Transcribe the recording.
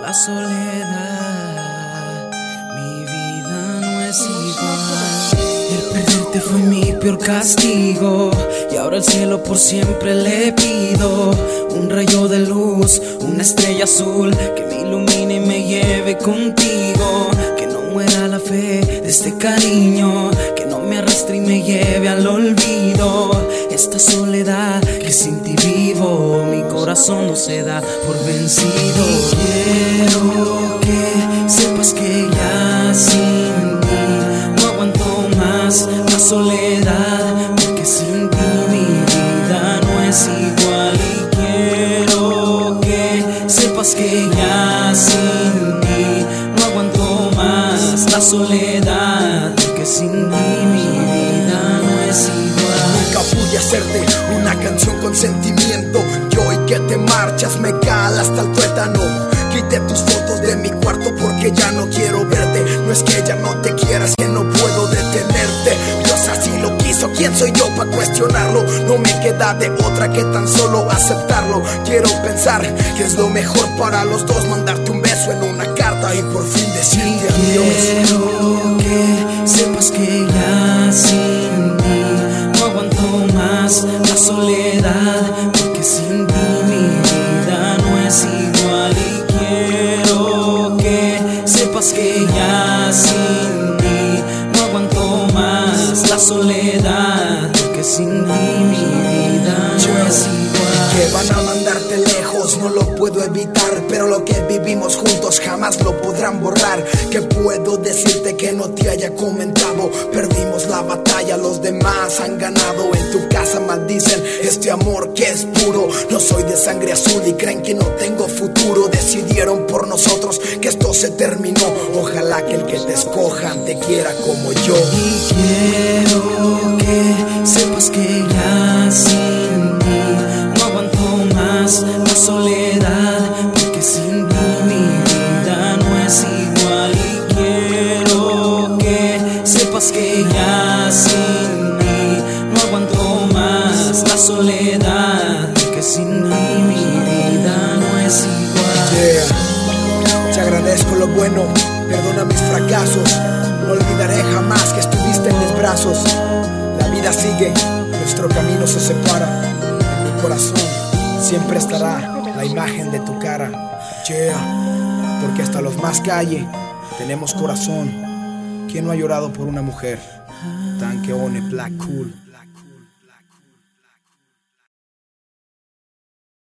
la soledad, mi vida no es igual. El perderte fue mi peor castigo. Y ahora el cielo por siempre le pido rayo de luz, una estrella azul que me ilumine y me lleve contigo. Que no muera la fe de este cariño, que no me arrastre y me lleve al olvido. Esta soledad que sin ti vivo, mi corazón no se da por vencido. quiero que sepas que ya sin ti no aguanto más la soledad, sepas que ya sin ti no aguanto más la soledad, porque sin ti mi vida no es igual. Nunca pude hacerte una canción con sentimiento. Y hoy que te marchas me cala hasta el tuétano. Quité tus fotos de mi cuarto porque ya no quiero verte. No es que ya no te quieras, que no puedo detenerte. ¿Quién soy yo para cuestionarlo? No me queda de otra que tan solo aceptarlo. Quiero pensar que es lo mejor para los dos, mandarte un beso en una carta y por fin decirte adiós. Quiero que sepas que ya sin ti no aguanto más la soledad, porque sin ti mi vida no es igual. Y quiero que sepas que ya sin la soledad, porque sin ti mi vida no es. Pero lo que vivimos juntos jamás lo podrán borrar. Que puedo decirte que no te haya comentado, perdimos la batalla, los demás han ganado. En tu casa maldicen este amor que es puro. No soy de sangre azul y creen que no tengo futuro. Decidieron por nosotros que esto se terminó. Ojalá que el que te escojan te quiera como yo. Y quiero que sepas que ya que ya sin ti no aguanto más la soledad, porque sin ti mi vida no es igual. Yeah. Te agradezco lo bueno, perdona mis fracasos. No olvidaré jamás que estuviste en mis brazos. La vida sigue, nuestro camino se separa. En mi corazón siempre estará la imagen de tu cara. Yeah. Porque hasta los más calle tenemos corazón. ¿Quién no ha llorado por una mujer? Tan que one black cool.